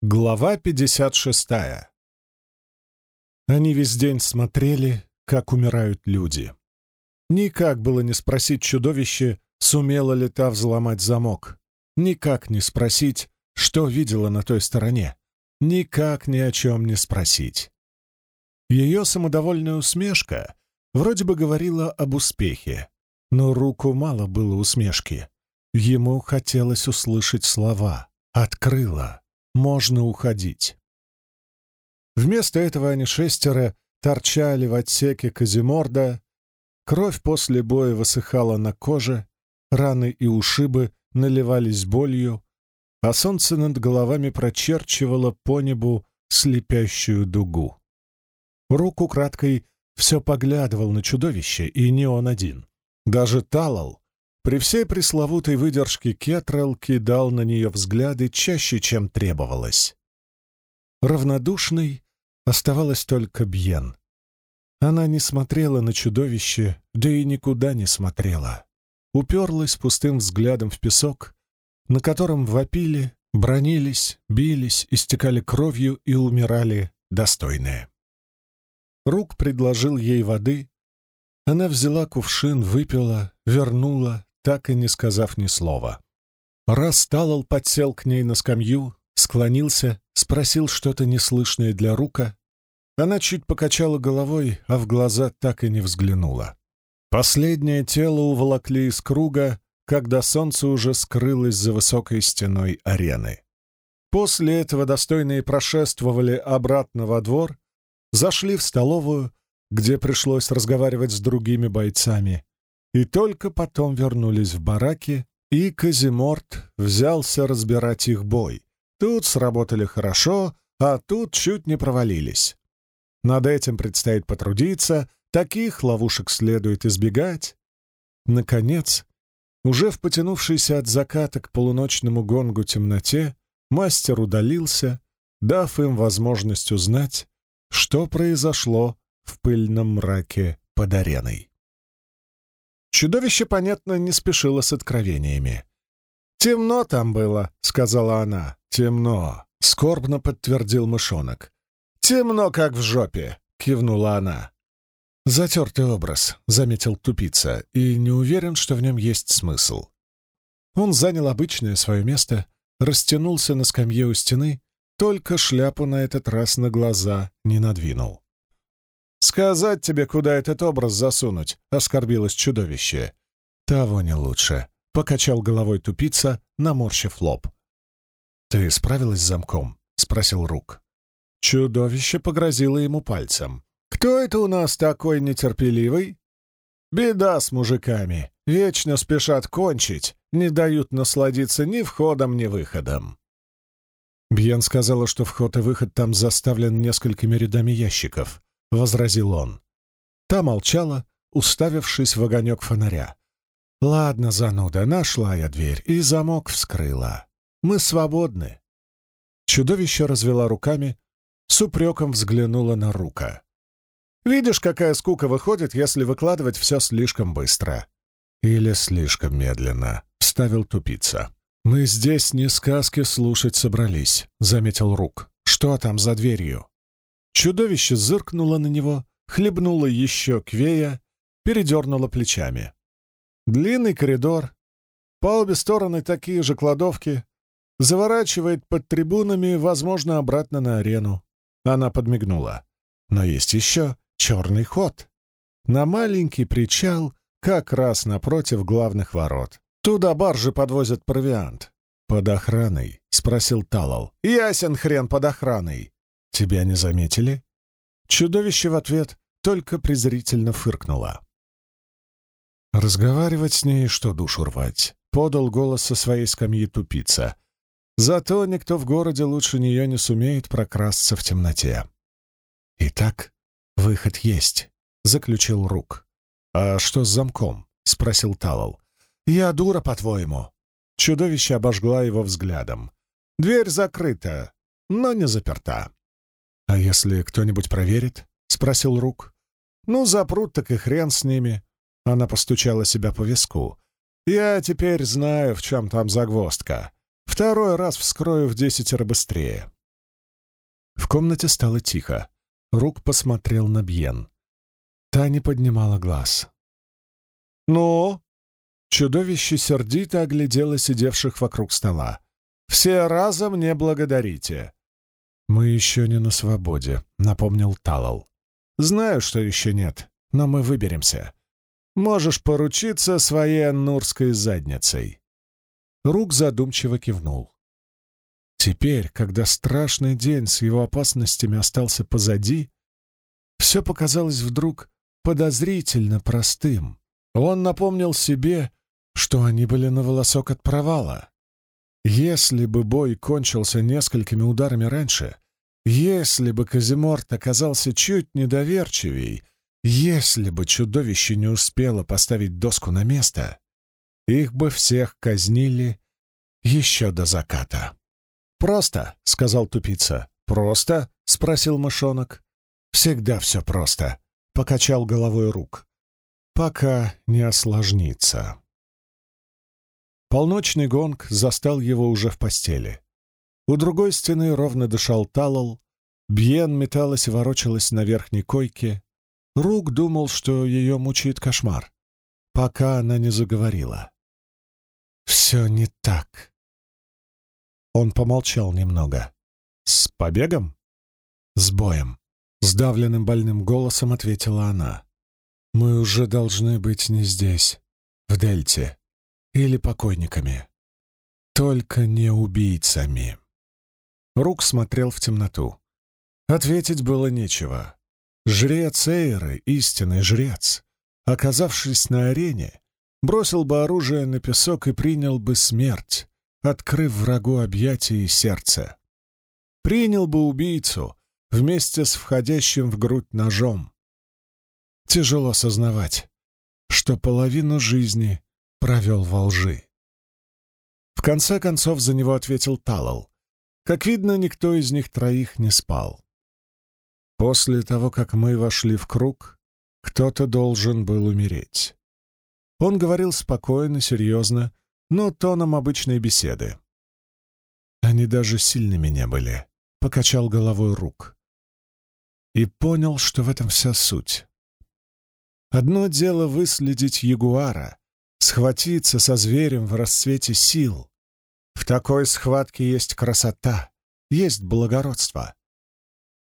Глава 56 Они весь день смотрели, как умирают люди. Никак было не спросить чудовище, сумело ли та взломать замок. Никак не спросить, что видела на той стороне. Никак ни о чем не спросить. Ее самодовольная усмешка вроде бы говорила об успехе, но руку мало было усмешки. Ему хотелось услышать слова «открыла» можно уходить. Вместо этого они шестеро торчали в отсеке Казиморда, кровь после боя высыхала на коже, раны и ушибы наливались болью, а солнце над головами прочерчивало по небу слепящую дугу. Рук украдкой все поглядывал на чудовище, и не он один. Даже Талал, при всей пресловутой выдержке Кетрелл кидал на нее взгляды чаще, чем требовалось. Равнодушной оставалась только Бьен. Она не смотрела на чудовище, да и никуда не смотрела. Уперлась пустым взглядом в песок, на котором вопили, бронились, бились, истекали кровью и умирали достойные. Рук предложил ей воды. Она взяла кувшин, выпила, вернула, так и не сказав ни слова. Раз Талал подсел к ней на скамью, склонился, спросил что-то неслышное для рука. Она чуть покачала головой, а в глаза так и не взглянула. Последнее тело уволокли из круга, когда солнце уже скрылось за высокой стеной арены. После этого достойные прошествовали обратно во двор, зашли в столовую, где пришлось разговаривать с другими бойцами, и только потом вернулись в бараки, и Казиморт взялся разбирать их бой. Тут сработали хорошо, а тут чуть не провалились. Над этим предстоит потрудиться, таких ловушек следует избегать. Наконец, уже в потянувшейся от заката к полуночному гонгу темноте, мастер удалился, дав им возможность узнать, что произошло в пыльном мраке под ареной. Чудовище, понятно, не спешило с откровениями. «Темно там было», — сказала она. «Темно», — скорбно подтвердил мышонок. «Темно, как в жопе», — кивнула она. «Затертый образ», — заметил тупица, и не уверен, что в нем есть смысл. Он занял обычное свое место, растянулся на скамье у стены, только шляпу на этот раз на глаза не надвинул. «Сказать тебе, куда этот образ засунуть?» — оскорбилось чудовище. «Того не лучше», — покачал головой тупица, наморщив лоб. «Ты справилась с замком?» — спросил Рук. Чудовище погрозило ему пальцем. «Кто это у нас такой нетерпеливый?» «Беда с мужиками. Вечно спешат кончить, не дают насладиться ни входом, ни выходом». Бьен сказала, что вход и выход там заставлен несколькими рядами ящиков. — возразил он. Та молчала, уставившись в огонек фонаря. «Ладно, зануда, нашла я дверь, и замок вскрыла. Мы свободны». Чудовище развела руками, с упреком взглянула на Рука. «Видишь, какая скука выходит, если выкладывать все слишком быстро?» «Или слишком медленно», — вставил тупица. «Мы здесь не сказки слушать собрались», — заметил Рук. «Что там за дверью?» Чудовище зыркнуло на него, хлебнуло еще квея, передернуло плечами. Длинный коридор, по обе стороны такие же кладовки, заворачивает под трибунами, возможно, обратно на арену. Она подмигнула. Но есть еще черный ход. На маленький причал, как раз напротив главных ворот. Туда баржи подвозят провиант. «Под охраной?» — спросил Талал. «Ясен хрен под охраной. «Тебя не заметили?» Чудовище в ответ только презрительно фыркнуло. Разговаривать с ней, что душу рвать, подал голос со своей скамьи тупица. Зато никто в городе лучше нее не сумеет прокрасться в темноте. «Итак, выход есть», — заключил Рук. «А что с замком?» — спросил Талал. «Я дура, по-твоему?» Чудовище обожгла его взглядом. «Дверь закрыта, но не заперта. «А если кто-нибудь проверит?» — спросил Рук. «Ну, запрут, так и хрен с ними». Она постучала себя по виску. «Я теперь знаю, в чем там загвоздка. Второй раз вскрою в десятеро быстрее». В комнате стало тихо. Рук посмотрел на Бьен. Та не поднимала глаз. «Ну?» Чудовище сердито оглядело сидевших вокруг стола. «Все разом не благодарите!» «Мы еще не на свободе», — напомнил Талал. «Знаю, что еще нет, но мы выберемся. Можешь поручиться своей аннурской задницей». Рук задумчиво кивнул. Теперь, когда страшный день с его опасностями остался позади, все показалось вдруг подозрительно простым. Он напомнил себе, что они были на волосок от провала. Если бы бой кончился несколькими ударами раньше, если бы Казиморт оказался чуть недоверчивей, если бы чудовище не успело поставить доску на место, их бы всех казнили еще до заката. «Просто», — сказал тупица. «Просто?» — спросил мышонок. «Всегда все просто», — покачал головой рук. «Пока не осложнится». Полночный гонг застал его уже в постели. У другой стены ровно дышал Талал. Бьен металась и ворочалась на верхней койке. Рук думал, что ее мучает кошмар, пока она не заговорила. «Все не так», он помолчал немного. «С побегом?» «С боем», — сдавленным больным голосом ответила она. «Мы уже должны быть не здесь, в Дельте, или покойниками. Только не убийцами». Рук смотрел в темноту. Ответить было нечего. Жрец Эйры, истинный жрец, оказавшись на арене, бросил бы оружие на песок и принял бы смерть, открыв врагу объятия и сердце. Принял бы убийцу вместе с входящим в грудь ножом. Тяжело сознавать, что половину жизни провел во лжи. В конце концов за него ответил Талал. Как видно, никто из них троих не спал. После того, как мы вошли в круг, кто-то должен был умереть. Он говорил спокойно, серьезно, но тоном обычной беседы. Они даже сильными не были. Покачал головой рук. И понял, что в этом вся суть. Одно дело выследить ягуара, схватиться со зверем в расцвете сил. В такой схватке есть красота, есть благородство.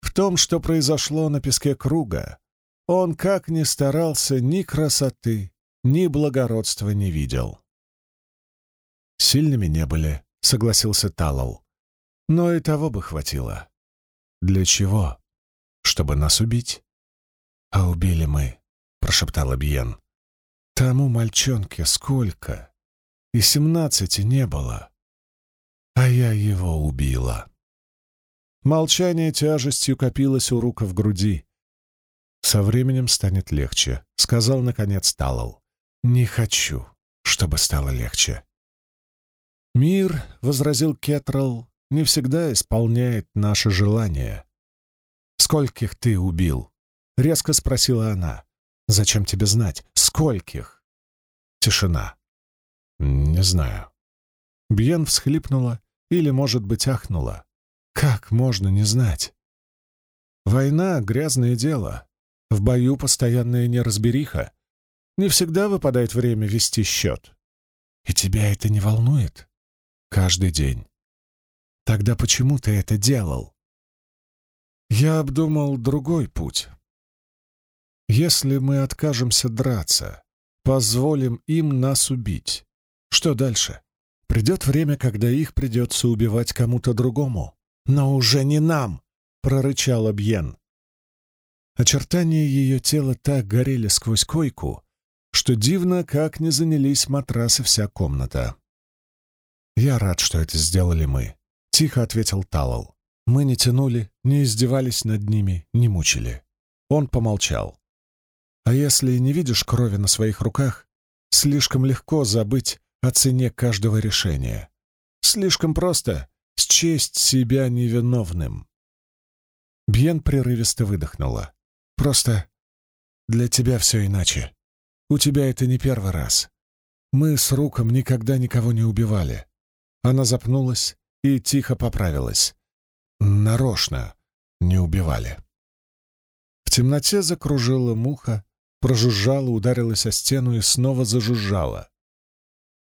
В том, что произошло на песке круга, он как ни старался, ни красоты, ни благородства не видел. «Сильными не были», — согласился Талал. «Но и того бы хватило». «Для чего? Чтобы нас убить?» «А убили мы», — прошептала Бьен. «Тому мальчонке сколько? И семнадцати не было. А я его убила». Молчание тяжестью копилось у рука в груди. «Со временем станет легче», — сказал, наконец, Талал. «Не хочу, чтобы стало легче. «Мир», — возразил Кетрал, — «не всегда исполняет наши желания». «Скольких ты убил?» — резко спросила она. «Зачем тебе знать? Скольких?» Тишина. «Не знаю». Бьен всхлипнула или, может быть, ахнула. «Как можно не знать?» «Война — грязное дело. В бою постоянная неразбериха. Не всегда выпадает время вести счет. И тебя это не волнует?» Каждый день. Тогда почему ты это делал? Я обдумал другой путь. Если мы откажемся драться, позволим им нас убить, что дальше? Придет время, когда их придется убивать кому-то другому. Но уже не нам, — прорычал Бьен. Очертания ее тела так горели сквозь койку, что дивно, как не занялись матрасы вся комната. «Я рад, что это сделали мы», — тихо ответил Талал. «Мы не тянули, не издевались над ними, не мучили». Он помолчал. «А если не видишь крови на своих руках, слишком легко забыть о цене каждого решения. Слишком просто счесть себя невиновным». Бьен прерывисто выдохнула. «Просто для тебя все иначе. У тебя это не первый раз. Мы с Руком никогда никого не убивали. Она запнулась и тихо поправилась. «Нарочно. не убивали. В темноте закружила муха, прожужжала, ударилась о стену и снова зажужжала.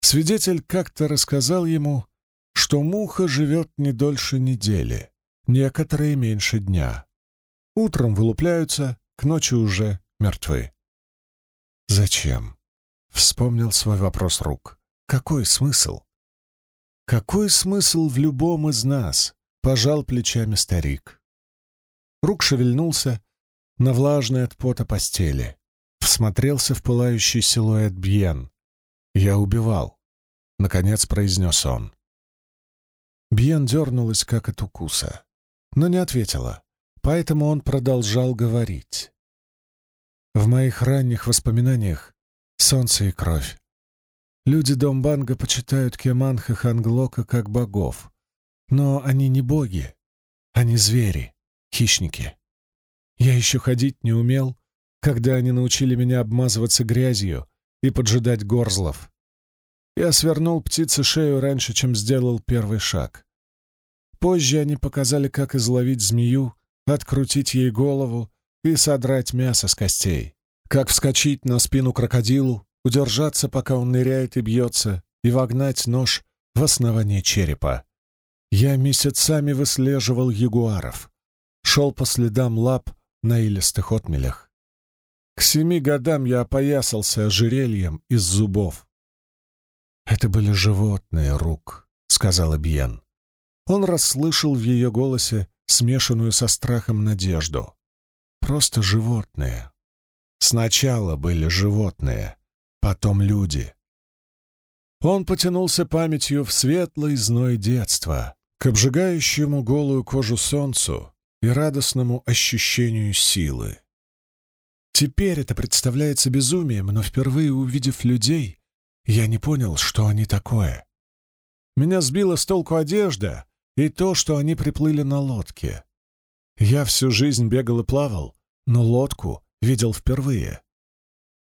Свидетель как-то рассказал ему, что муха живет не дольше недели, некоторые меньше дня. Утром вылупляются, к ночи уже мертвы. «Зачем?» — вспомнил свой вопрос рук. «Какой смысл?» «Какой смысл в любом из нас?» — пожал плечами старик. Рук шевельнулся на влажной от пота постели, всмотрелся в пылающий силуэт Бьен. «Я убивал», — наконец произнес он. Бьен дернулась, как от укуса, но не ответила, поэтому он продолжал говорить. В моих ранних воспоминаниях солнце и кровь. Люди Домбанга почитают Кеманха Ханглока как богов, но они не боги, они звери, хищники. Я еще ходить не умел, когда они научили меня обмазываться грязью и поджидать горзлов. Я свернул птице шею раньше, чем сделал первый шаг. Позже они показали, как изловить змею, открутить ей голову и содрать мясо с костей. Как вскочить на спину крокодилу, удержаться, пока он ныряет и бьется, и вогнать нож в основание черепа. Я месяцами выслеживал ягуаров, шел по следам лап на илистых отмелях. К семи годам я опоясался ожерельем из зубов. «Это были животные, Рук», — сказала Бьен. Он расслышал в ее голосе смешанную со страхом надежду. Просто животные. Сначала были животные, потом люди. Он потянулся памятью в светлый зной детства, к обжигающему голую кожу солнцу и радостному ощущению силы. Теперь это представляется безумием, но впервые увидев людей, я не понял, что они такое. Меня сбила с толку одежда и то, что они приплыли на лодке. Я всю жизнь бегал и плавал, но лодку видел впервые.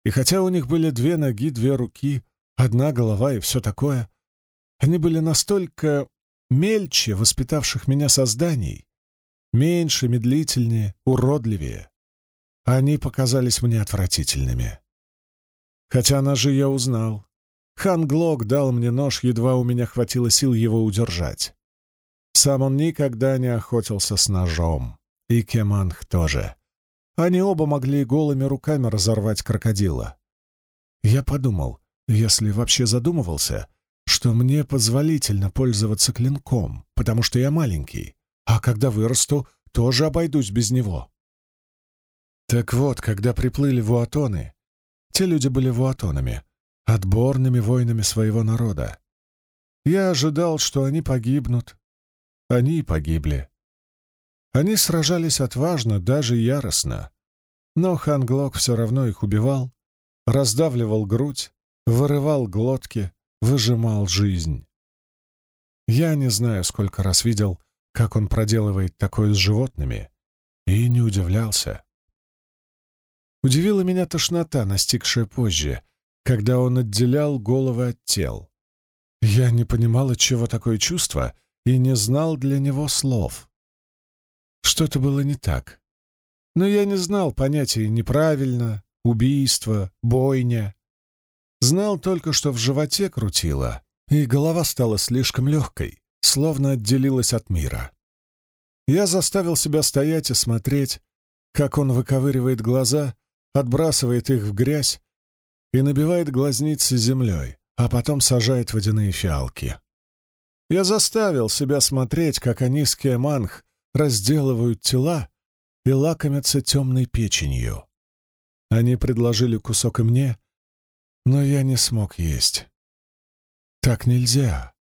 И хотя у них были две ноги, две руки, одна голова и все такое, они были настолько мельче воспитавших меня созданий, меньше, медлительнее, уродливее. Они показались мне отвратительными. Хотя ножи я узнал. Хан Глок дал мне нож, едва у меня хватило сил его удержать. Сам он никогда не охотился с ножом. И Кеманх тоже. Они оба могли голыми руками разорвать крокодила. Я подумал, если вообще задумывался, что мне позволительно пользоваться клинком, потому что я маленький, а когда вырасту, тоже обойдусь без него. Так вот, когда приплыли вуатоны, те люди были вуатонами, отборными воинами своего народа. Я ожидал, что они погибнут. Они и погибли. Они сражались отважно, даже яростно. Но Ханглок все равно их убивал, раздавливал грудь, вырывал глотки, выжимал жизнь. Я не знаю, сколько раз видел, как он проделывает такое с животными, и не удивлялся. Удивила меня тошнота, настигшая позже, когда он отделял головы от тел. Я не понимал, от чего такое чувство, и не знал для него слов. Что-то было не так. Но я не знал понятия «неправильно», «убийство», «бойня». Знал только, что в животе крутило, и голова стала слишком легкой, словно отделилась от мира. Я заставил себя стоять и смотреть, как он выковыривает глаза, отбрасывает их в грязь и набивает глазницы землей, а потом сажает водяные фиалки. Я заставил себя смотреть, как они с Кеманх разделывают тела и лакомятся темной печенью. Они предложили кусок и мне, но я не смог есть. Так нельзя.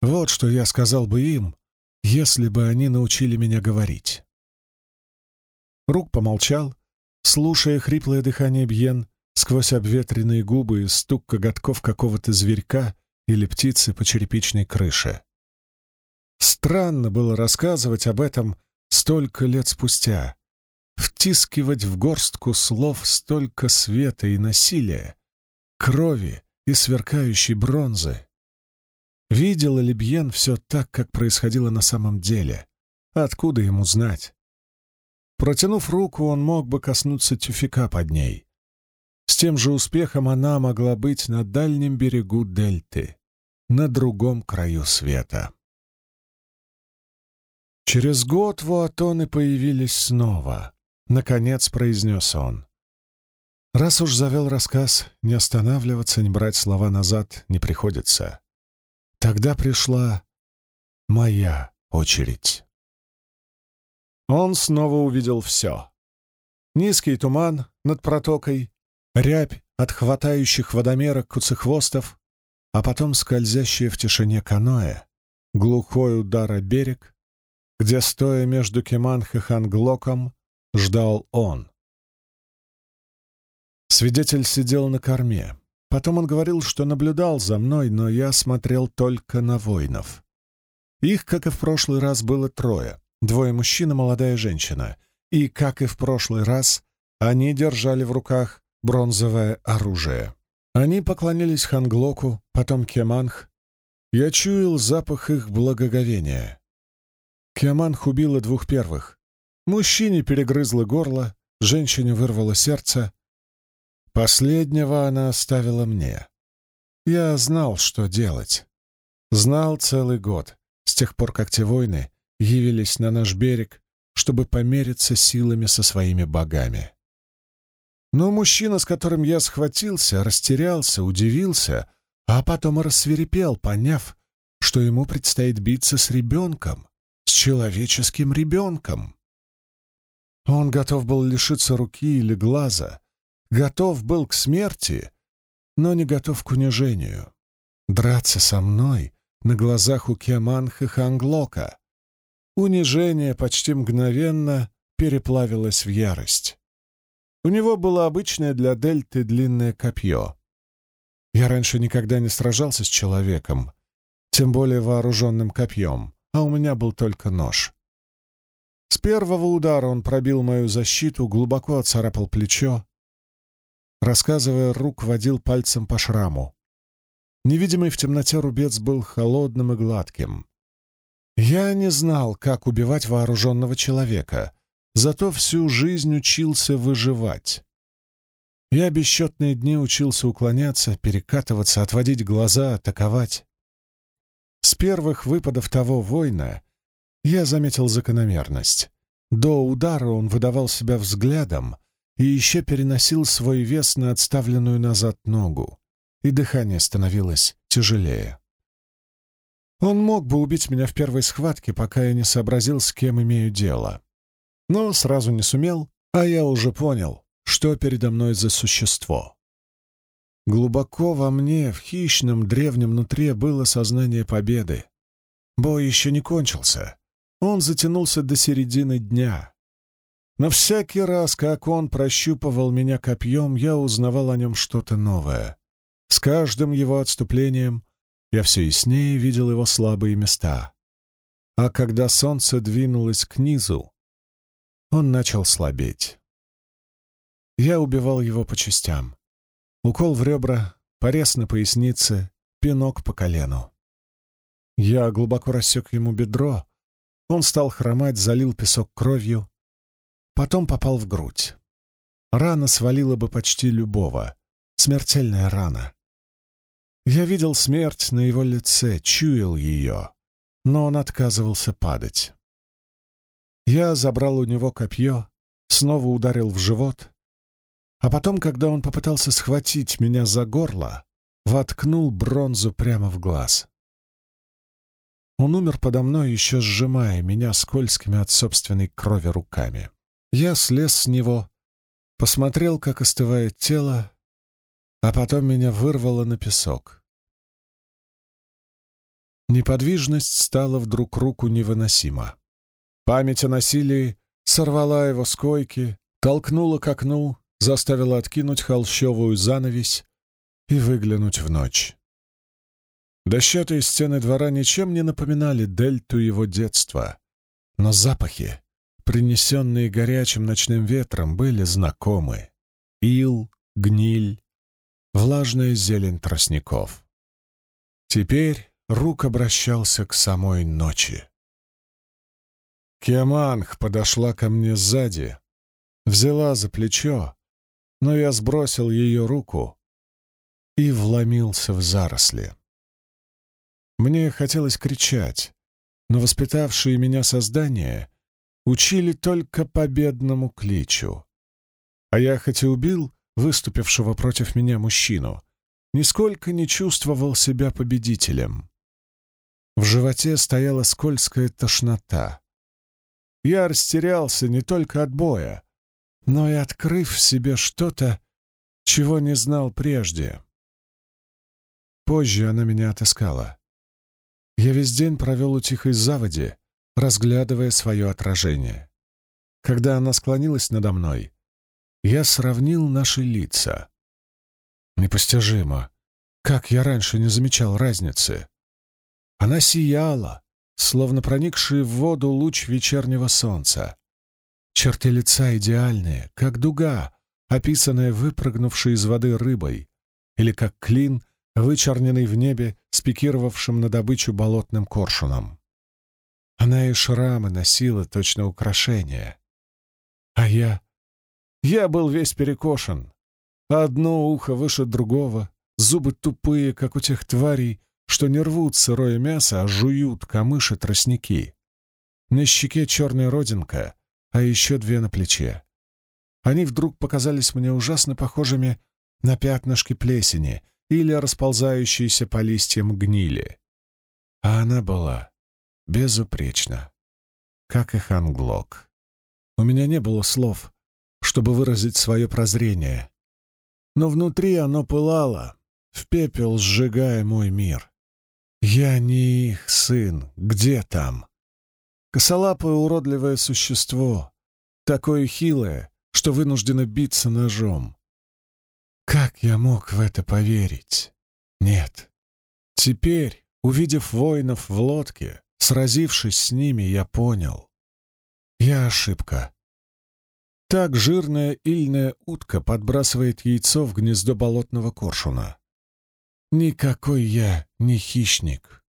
Вот что я сказал бы им, если бы они научили меня говорить. Рук помолчал, слушая хриплое дыхание Бьен сквозь обветренные губы и стук коготков какого-то зверька или птицы по черепичной крыше. Странно было рассказывать об этом столько лет спустя, втискивать в горстку слов столько света и насилия, крови и сверкающей бронзы. Видела ли Бьен все так, как происходило на самом деле? Откуда ему знать? Протянув руку, он мог бы коснуться тюфика под ней. С тем же успехом она могла быть на дальнем берегу дельты, на другом краю света. Через год вуатоны появились снова. Наконец произнес он. Раз уж завел рассказ, не останавливаться, не брать слова назад не приходится. Тогда пришла моя очередь. Он снова увидел все. Низкий туман над протокой, рябь от хватающих водомерок куцехвостов, а потом скользящее в тишине каноэ, глухой удар о берег, где, стоя между Кеманх и Ханглоком, ждал он. Свидетель сидел на корме. Потом он говорил, что наблюдал за мной, но я смотрел только на воинов. Их, как и в прошлый раз, было трое. Двое мужчин и молодая женщина. И, как и в прошлый раз, они держали в руках бронзовое оружие. Они поклонились Ханглоку, потом Кеманх. Я чуял запах их благоговения. Кеманх убила двух первых. Мужчине перегрызло горло, женщине вырвало сердце. Последнего она оставила мне. Я знал, что делать. Знал целый год, с тех пор, как те войны явились на наш берег, чтобы помериться силами со своими богами. Но мужчина, с которым я схватился, растерялся, удивился, а потом рассверепел, поняв, что ему предстоит биться с ребенком, с человеческим ребенком. Он готов был лишиться руки или глаза, готов был к смерти, но не готов к унижению. Драться со мной на глазах у Кеманха Ханглока, Унижение почти мгновенно переплавилось в ярость. У него было обычное для дельты длинное копье. Я раньше никогда не сражался с человеком, тем более вооруженным копьем, а у меня был только нож. С первого удара он пробил мою защиту, глубоко отцарапал плечо. Рассказывая, рук водил пальцем по шраму. Невидимый в темноте рубец был холодным и гладким. Я не знал, как убивать вооруженного человека, зато всю жизнь учился выживать. Я бесчетные дни учился уклоняться, перекатываться, отводить глаза, атаковать. С первых выпадов того воина я заметил закономерность. До удара он выдавал себя взглядом и еще переносил свой вес на отставленную назад ногу, и дыхание становилось тяжелее. Он мог бы убить меня в первой схватке, пока я не сообразил, с кем имею дело. Но сразу не сумел, а я уже понял, что передо мной за существо. Глубоко во мне, в хищном древнем нутре, было сознание победы. Бой еще не кончился. Он затянулся до середины дня. Но всякий раз, как он прощупывал меня копьем, я узнавал о нем что-то новое. С каждым его отступлением я все яснее видел его слабые места. А когда солнце двинулось к низу, он начал слабеть. Я убивал его по частям. Укол в ребра, порез на пояснице, пинок по колену. Я глубоко рассек ему бедро, он стал хромать, залил песок кровью, потом попал в грудь. Рана свалила бы почти любого. Смертельная рана. Я видел смерть на его лице, чуял ее, но он отказывался падать. Я забрал у него копье, снова ударил в живот, а потом, когда он попытался схватить меня за горло, воткнул бронзу прямо в глаз. Он умер подо мной, еще сжимая меня скользкими от собственной крови руками. Я слез с него, посмотрел, как остывает тело, а потом меня вырвало на песок. Неподвижность стала вдруг руку невыносима. Память о насилии сорвала его с койки, толкнула к окну, заставила откинуть холщовую занавесь и выглянуть в ночь. Дощатые стены двора ничем не напоминали дельту его детства, но запахи, принесенные горячим ночным ветром, были знакомы. Ил, гниль, влажная зелень тростников. Теперь Рук обращался к самой ночи. Киаманх подошла ко мне сзади, взяла за плечо, но я сбросил ее руку и вломился в заросли. Мне хотелось кричать, но воспитавшие меня создания учили только победному кличу. А я хоть и убил выступившего против меня мужчину, нисколько не чувствовал себя победителем. В животе стояла скользкая тошнота. Я растерялся не только от боя, но и открыв в себе что-то, чего не знал прежде. Позже она меня отыскала. Я весь день провел у тихой заводи, разглядывая свое отражение. Когда она склонилась надо мной, я сравнил наши лица. Непостижимо, как я раньше не замечал разницы. Она сияла, словно проникший в воду луч вечернего солнца. Черты лица идеальные, как дуга, описанная выпрыгнувшей из воды рыбой, или как клин, вычерненный в небе спикировавшим на добычу болотным коршуном. Она и шрамы носила точно украшения. А я... Я был весь перекошен. Одно ухо выше другого, зубы тупые, как у тех тварей, что не рвут сырое мясо, а жуют камыши тростники. На щеке черная родинка, а еще две на плече. Они вдруг показались мне ужасно похожими на пятнышки плесени или расползающиеся по листьям гнили. А она была безупречна, как и Ханглок. У меня не было слов, чтобы выразить свое прозрение, но внутри оно пылало, в пепел сжигая мой мир. Я не их сын, где там? Косолапое уродливое существо, такое хилое, что вынуждено биться ножом. Как я мог в это поверить? Нет. Теперь, увидев воинов в лодке, сразившись с ними, я понял. Я ошибка. Так жирная ильная утка подбрасывает яйцо в гнездо болотного коршуна. Никакой я не хищник.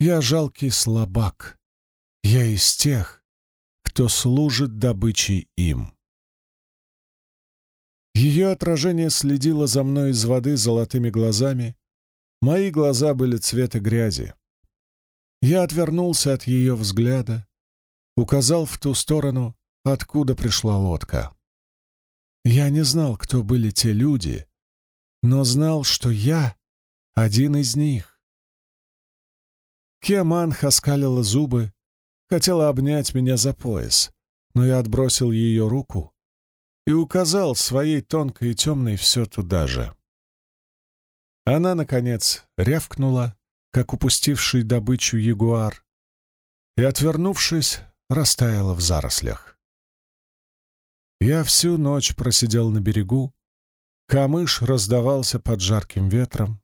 Я жалкий слабак. Я из тех, кто служит добычей им. Ее отражение следило за мной из воды золотыми глазами. Мои глаза были цвета грязи. Я отвернулся от ее взгляда, указал в ту сторону, откуда пришла лодка. Я не знал, кто были те люди, но знал, что я один из них. Кеман хаскалила зубы, хотела обнять меня за пояс, но я отбросил ее руку и указал своей тонкой и темной все туда же. Она, наконец, рявкнула, как упустивший добычу ягуар, и, отвернувшись, растаяла в зарослях. Я всю ночь просидел на берегу, камыш раздавался под жарким ветром,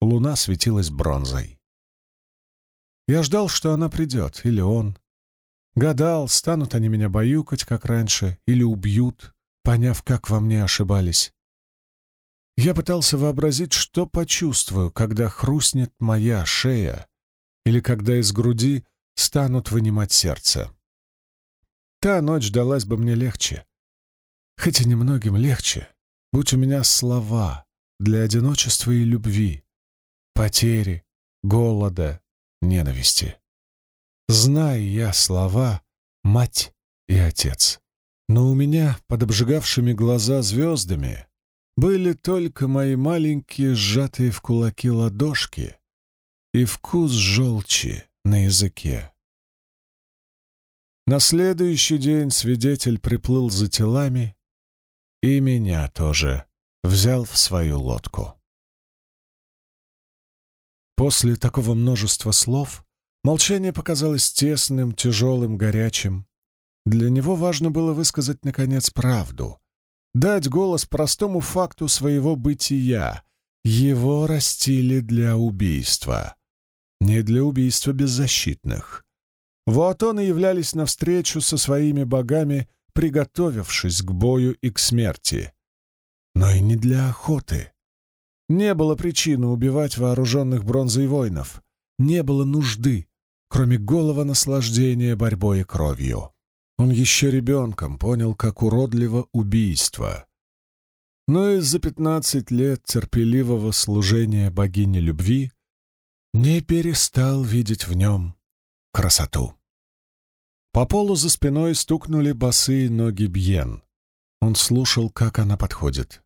луна светилась бронзой. Я ждал, что она придет, или он, Гадал, станут они меня баюкать, как раньше, или убьют, поняв, как во мне ошибались. Я пытался вообразить, что почувствую, когда хрустнет моя шея, или когда из груди станут вынимать сердце. Та ночь далась бы мне легче. Хотя немногим легче, будь у меня слова для одиночества и любви, потери, голода, ненависти. Зная я слова «мать» и «отец». Но у меня под обжигавшими глаза звездами были только мои маленькие сжатые в кулаки ладошки и вкус желчи на языке. На следующий день свидетель приплыл за телами и меня тоже взял в свою лодку. После такого множества слов Молчание показалось тесным, тяжелым, горячим. Для него важно было высказать, наконец, правду, дать голос простому факту своего бытия. Его растили для убийства. Не для убийства беззащитных. Вот он и являлись навстречу со своими богами, приготовившись к бою и к смерти. Но и не для охоты. Не было причины убивать вооруженных бронзой воинов. Не было нужды кроме голого наслаждения борьбой и кровью. Он еще ребенком понял, как уродливо убийство. Но и за пятнадцать лет терпеливого служения богине любви не перестал видеть в нем красоту. По полу за спиной стукнули босые ноги Бьен. Он слушал, как она подходит.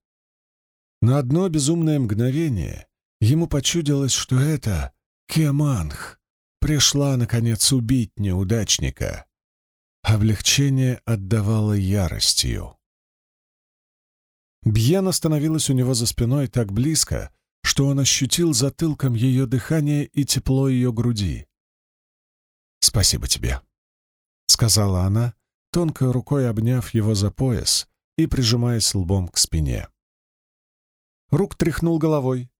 На одно безумное мгновение ему почудилось, что это Кеманх пришла, наконец, убить неудачника. Облегчение отдавало яростью. Бьен остановилась у него за спиной так близко, что он ощутил затылком ее дыхание и тепло ее груди. «Спасибо тебе», — сказала она, тонкой рукой обняв его за пояс и прижимаясь лбом к спине. Рук тряхнул головой.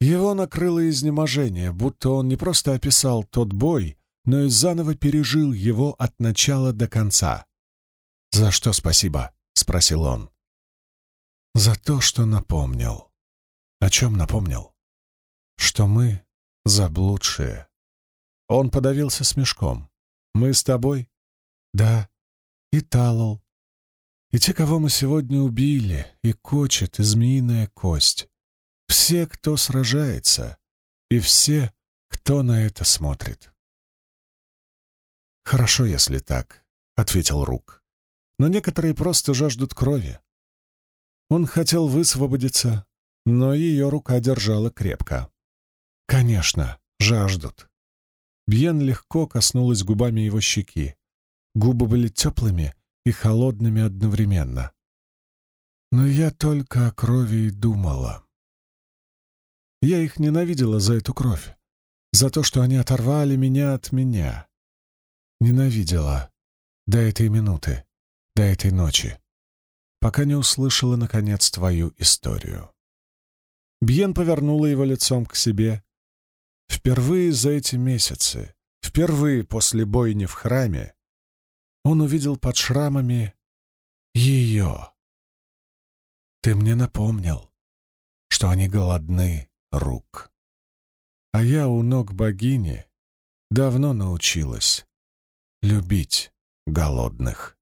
Его накрыло изнеможение, будто он не просто описал тот бой, но и заново пережил его от начала до конца. «За что спасибо?» — спросил он. «За то, что напомнил». «О чем напомнил?» «Что мы заблудшие». Он подавился смешком. «Мы с тобой?» «Да. И Талал. И те, кого мы сегодня убили, и кочет, и змеиная кость. Все, кто сражается, и все, кто на это смотрит. «Хорошо, если так», — ответил Рук. «Но некоторые просто жаждут крови». Он хотел высвободиться, но ее рука держала крепко. «Конечно, жаждут». Бьен легко коснулась губами его щеки. Губы были теплыми и холодными одновременно. Но я только о крови и думала. Я их ненавидела за эту кровь, за то, что они оторвали меня от меня. Ненавидела до этой минуты, до этой ночи, пока не услышала, наконец, твою историю. Бьен повернула его лицом к себе. Впервые за эти месяцы, впервые после бойни в храме, он увидел под шрамами ее. Ты мне напомнил, что они голодны рук. А я у ног богини давно научилась любить голодных.